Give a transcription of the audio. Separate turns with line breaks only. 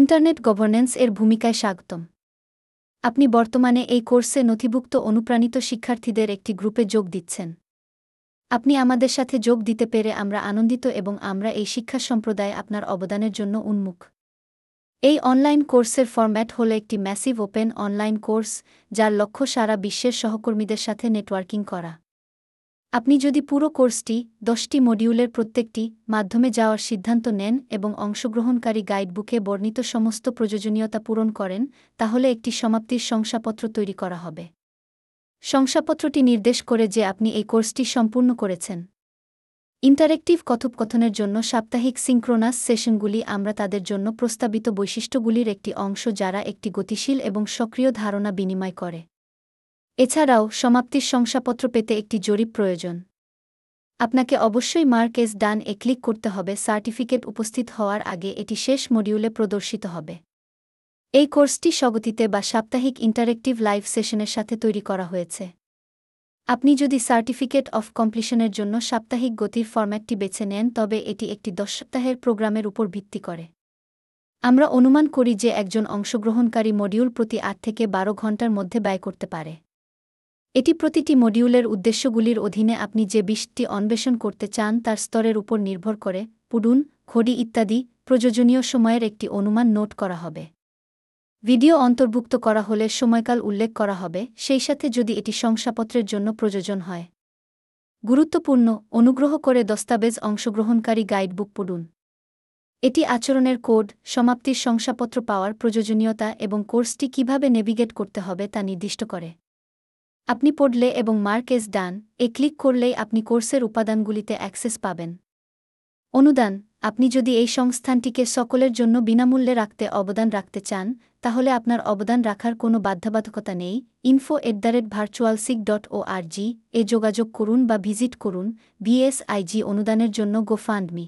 Internet governance এর ভূমিকায় স্বাগতম। আপনি বর্তমানে এই কোর্সে নথিভুক্ত অনুপ্রাণিত শিক্ষার্থীদের একটি গ্রুপে যোগ দিচ্ছেন। আপনি আমাদের সাথে যোগ দিতে পেরে আমরা আনন্দিত এবং আমরা এই শিক্ষা সম্প্রদায়ে আপনার অবদানের জন্য উন্মুখ। এই অনলাইন কোর্সের ফরম্যাট হল একটি ম্যাসিভ ওপেন অনলাইন কোর্স, যার লক্ষ্য সারা বিশ্বের সহকর্মীদের সাথে নেটওয়ার্কিং করা। আপনি যদি পুরো কোর্সটি, দশটি মডিউলের প্রত্যেকটি, মাধ্যমে যাওয়ার সিদ্ধান্ত নেন এবং অংশগ্রহণকারী গাইডবুকে বর্ণিত সমস্ত প্রয়োজনীয়তা পূরণ করেন, তাহলে একটি সমাপ্তির শংসাপত্র তৈরি করা হবে। শংসাপত্রটি নির্দেশ করে যে আপনি এই কোর্সটি সম্পূর্ণ করেছেন। ইন্টারেক্টিভ কথোপকথনের জন্য সাপ্তাহিক সিঙ্ক্রোনাস সেশনগুলি আমরা তাদের জন্য প্রস্তাবিত বৈশিষ্ট্যগুলির একটি অংশ যারা একটি গতিশীল এবং সক্রিয় ধারণা বিনিময় করে। এছাড়াও সমাপ্তির শংসাপত্র পেতে একটি জরিপ প্রয়োজন। আপনাকে অবশ্যই মার্ক এস ডান এ ক্লিক করতে হবে, সার্টিফিকেট উপস্থিত হওয়ার আগে এটি শেষ মডিউলে প্রদর্শিত হবে। এই কোর্সটি স্বগতিতে বা সাপ্তাহিক ইন্টারেক্টিভ লাইভ সেশনের সাথে তৈরি করা হয়েছে। আপনি যদি সার্টিফিকেট অফ কমপ্লিশনের জন্য সাপ্তাহিক গতির ফরম্যাটটি বেছে নেন, তবে এটি একটি দশ সপ্তাহের প্রোগ্রামের উপর ভিত্তি করে। আমরা অনুমান করি যে একজন অংশগ্রহণকারী মডিউল প্রতি আট থেকে বারো ঘণ্টার মধ্যে ব্যয় করতে পারে। এটি প্রতিটি মডিউলের উদ্দেশ্যগুলির অধীনে আপনি যে বিশটি অন্বেষণ করতে চান তার স্তরের উপর নির্ভর করে পুডুন খড়ি ইত্যাদি প্রয়োজনীয় সময়ের একটি অনুমান নোট করা হবে। ভিডিও অন্তর্ভুক্ত করা হলে সময়কাল উল্লেখ করা হবে, সেই সাথে যদি এটি শংসাপত্রের জন্য প্রয়োজন হয়। গুরুত্বপূর্ণ, অনুগ্রহ করে দস্তাবেজ অংশগ্রহণকারী গাইডবুক পড়ুন। এটি আচরণের কোড, সমাপ্তির শংসাপত্র পাওয়ার প্রয়োজনীয়তা এবং কোর্সটি কীভাবে নেভিগেট করতে হবে তা নির্দিষ্ট করে। আপনি পড়লে এবং মার্ক এস ডান, এ ক্লিক করলেই আপনি কোর্সের উপাদানগুলিতে অ্যাক্সেস পাবেন। অনুদান, আপনি যদি এই সংস্থানটিকে সকলের জন্য বিনামূল্যে রাখতে অবদান রাখতে চান, তাহলে আপনার অবদান রাখার কোনো বাধ্যবাধকতা নেই info at the rate virtual seek dot O এ যোগাযোগ করুন বা ভিজিট করুন বিএসআইজি অনুদানের জন্য গোফান্ডমি